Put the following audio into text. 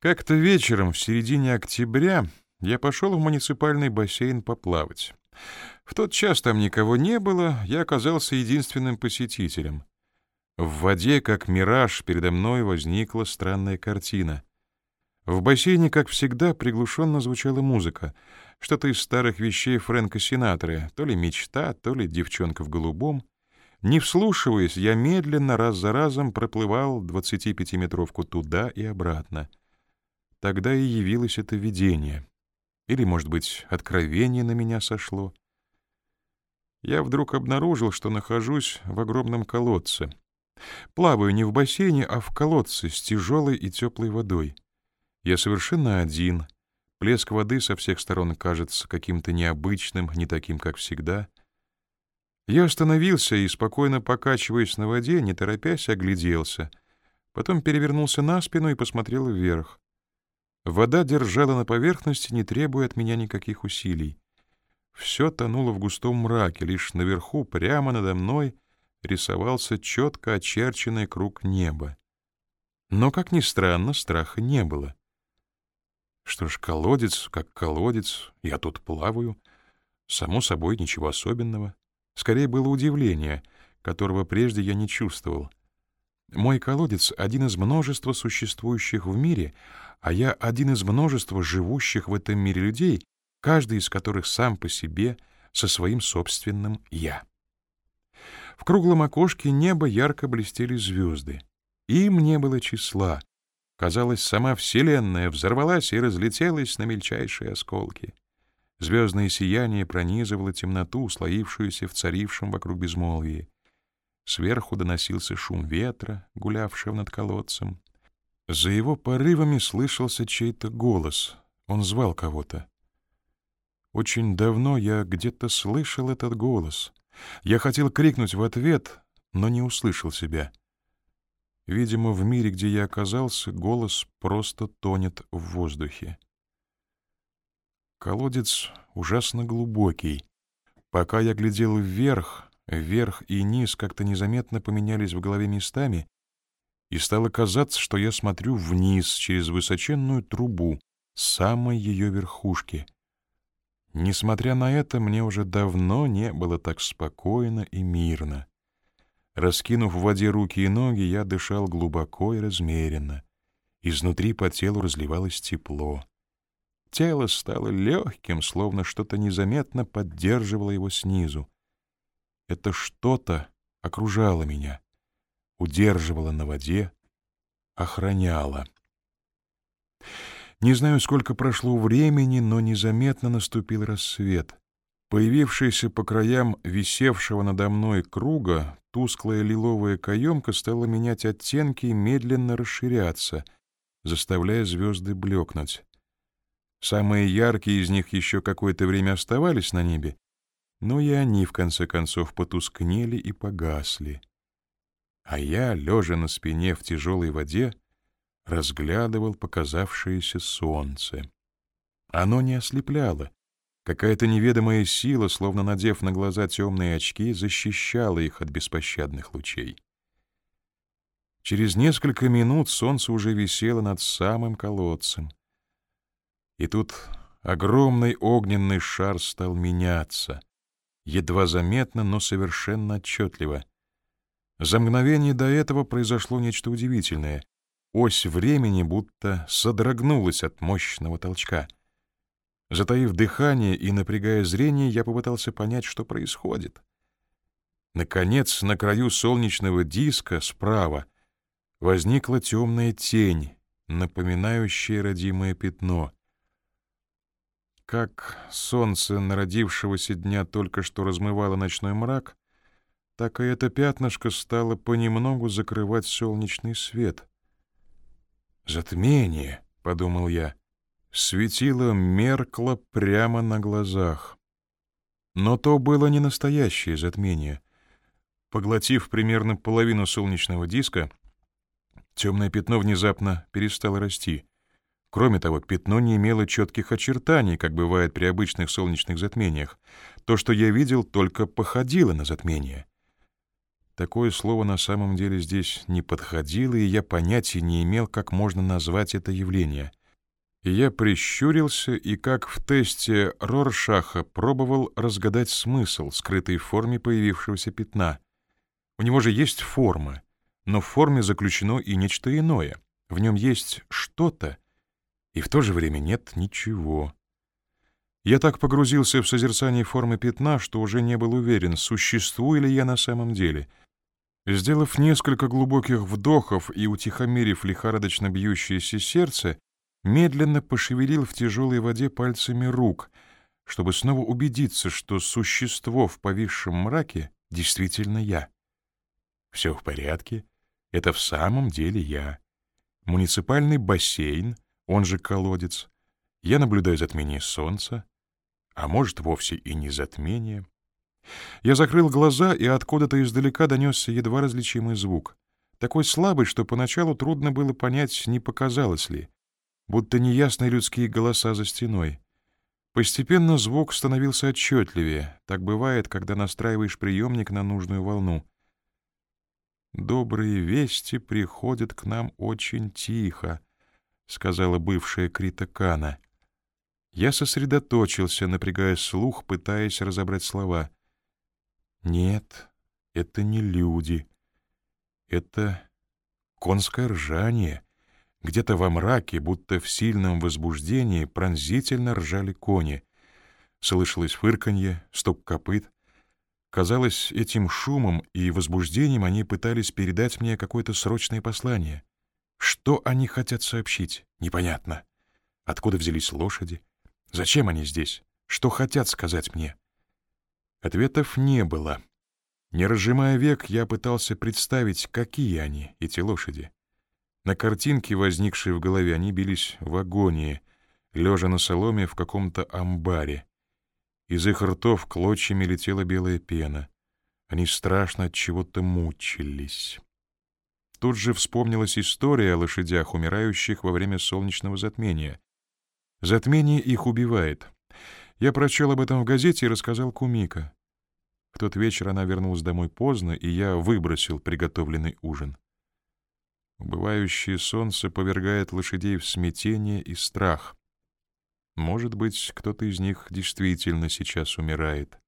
Как-то вечером в середине октября я пошел в муниципальный бассейн поплавать. В тот час там никого не было, я оказался единственным посетителем. В воде, как мираж, передо мной возникла странная картина. В бассейне, как всегда, приглушенно звучала музыка, что-то из старых вещей Фрэнка Синатры, то ли мечта, то ли девчонка в голубом. Не вслушиваясь, я медленно раз за разом проплывал 25-метровку туда и обратно — Тогда и явилось это видение. Или, может быть, откровение на меня сошло. Я вдруг обнаружил, что нахожусь в огромном колодце. Плаваю не в бассейне, а в колодце с тяжелой и теплой водой. Я совершенно один. Плеск воды со всех сторон кажется каким-то необычным, не таким, как всегда. Я остановился и, спокойно покачиваясь на воде, не торопясь, огляделся. Потом перевернулся на спину и посмотрел вверх. Вода держала на поверхности, не требуя от меня никаких усилий. Все тонуло в густом мраке, лишь наверху, прямо надо мной, рисовался четко очерченный круг неба. Но, как ни странно, страха не было. Что ж, колодец, как колодец, я тут плаваю. Само собой, ничего особенного. Скорее было удивление, которого прежде я не чувствовал. Мой колодец — один из множества существующих в мире — а я один из множества живущих в этом мире людей, каждый из которых сам по себе со своим собственным «я». В круглом окошке неба ярко блестели звезды. Им не было числа. Казалось, сама Вселенная взорвалась и разлетелась на мельчайшие осколки. Звездное сияние пронизывало темноту, слоившуюся в царившем вокруг безмолвии. Сверху доносился шум ветра, гулявшего над колодцем. За его порывами слышался чей-то голос. Он звал кого-то. Очень давно я где-то слышал этот голос. Я хотел крикнуть в ответ, но не услышал себя. Видимо, в мире, где я оказался, голос просто тонет в воздухе. Колодец ужасно глубокий. Пока я глядел вверх, вверх и низ как-то незаметно поменялись в голове местами, и стало казаться, что я смотрю вниз через высоченную трубу самой ее верхушки. Несмотря на это, мне уже давно не было так спокойно и мирно. Раскинув в воде руки и ноги, я дышал глубоко и размеренно. Изнутри по телу разливалось тепло. Тело стало легким, словно что-то незаметно поддерживало его снизу. Это что-то окружало меня — удерживала на воде, охраняла. Не знаю, сколько прошло времени, но незаметно наступил рассвет. Появившаяся по краям висевшего надо мной круга, тусклая лиловая каемка стала менять оттенки и медленно расширяться, заставляя звезды блекнуть. Самые яркие из них еще какое-то время оставались на небе, но и они, в конце концов, потускнели и погасли а я, лежа на спине в тяжелой воде, разглядывал показавшееся солнце. Оно не ослепляло. Какая-то неведомая сила, словно надев на глаза темные очки, защищала их от беспощадных лучей. Через несколько минут солнце уже висело над самым колодцем. И тут огромный огненный шар стал меняться, едва заметно, но совершенно отчетливо — за мгновение до этого произошло нечто удивительное. Ось времени будто содрогнулась от мощного толчка. Затаив дыхание и напрягая зрение, я попытался понять, что происходит. Наконец, на краю солнечного диска справа возникла темная тень, напоминающая родимое пятно. Как солнце народившегося дня только что размывало ночной мрак, так и это пятнышко стало понемногу закрывать солнечный свет. «Затмение», — подумал я, — светило меркло прямо на глазах. Но то было не настоящее затмение. Поглотив примерно половину солнечного диска, темное пятно внезапно перестало расти. Кроме того, пятно не имело четких очертаний, как бывает при обычных солнечных затмениях. То, что я видел, только походило на затмение. Такое слово на самом деле здесь не подходило, и я понятия не имел, как можно назвать это явление. И я прищурился и, как в тесте Роршаха, пробовал разгадать смысл, скрытый в форме появившегося пятна. У него же есть форма, но в форме заключено и нечто иное. В нем есть что-то, и в то же время нет ничего. Я так погрузился в созерцание формы пятна, что уже не был уверен, существую ли я на самом деле — Сделав несколько глубоких вдохов и утихомирив лихорадочно бьющееся сердце, медленно пошевелил в тяжелой воде пальцами рук, чтобы снова убедиться, что существо в повисшем мраке действительно я. Все в порядке, это в самом деле я. Муниципальный бассейн, он же колодец. Я наблюдаю затмение солнца, а может, вовсе и не затмение. Я закрыл глаза, и откуда-то издалека донесся едва различимый звук. Такой слабый, что поначалу трудно было понять, не показалось ли. Будто неясные людские голоса за стеной. Постепенно звук становился отчетливее. Так бывает, когда настраиваешь приемник на нужную волну. «Добрые вести приходят к нам очень тихо», — сказала бывшая Крита Кана. Я сосредоточился, напрягая слух, пытаясь разобрать слова — нет, это не люди. Это конское ржание. Где-то во мраке, будто в сильном возбуждении, пронзительно ржали кони. Слышалось фырканье, стук копыт. Казалось, этим шумом и возбуждением они пытались передать мне какое-то срочное послание. Что они хотят сообщить? Непонятно. Откуда взялись лошади? Зачем они здесь? Что хотят сказать мне? Ответов не было. Не разжимая век, я пытался представить, какие они, эти лошади. На картинке, возникшей в голове, они бились в агонии, лежа на соломе в каком-то амбаре. Из их ртов клочьями летела белая пена. Они страшно от чего-то мучились. Тут же вспомнилась история о лошадях, умирающих во время солнечного затмения. Затмение их убивает. Я прочел об этом в газете и рассказал Кумика. В тот вечер она вернулась домой поздно, и я выбросил приготовленный ужин. Убывающее солнце повергает лошадей в смятение и страх. Может быть, кто-то из них действительно сейчас умирает.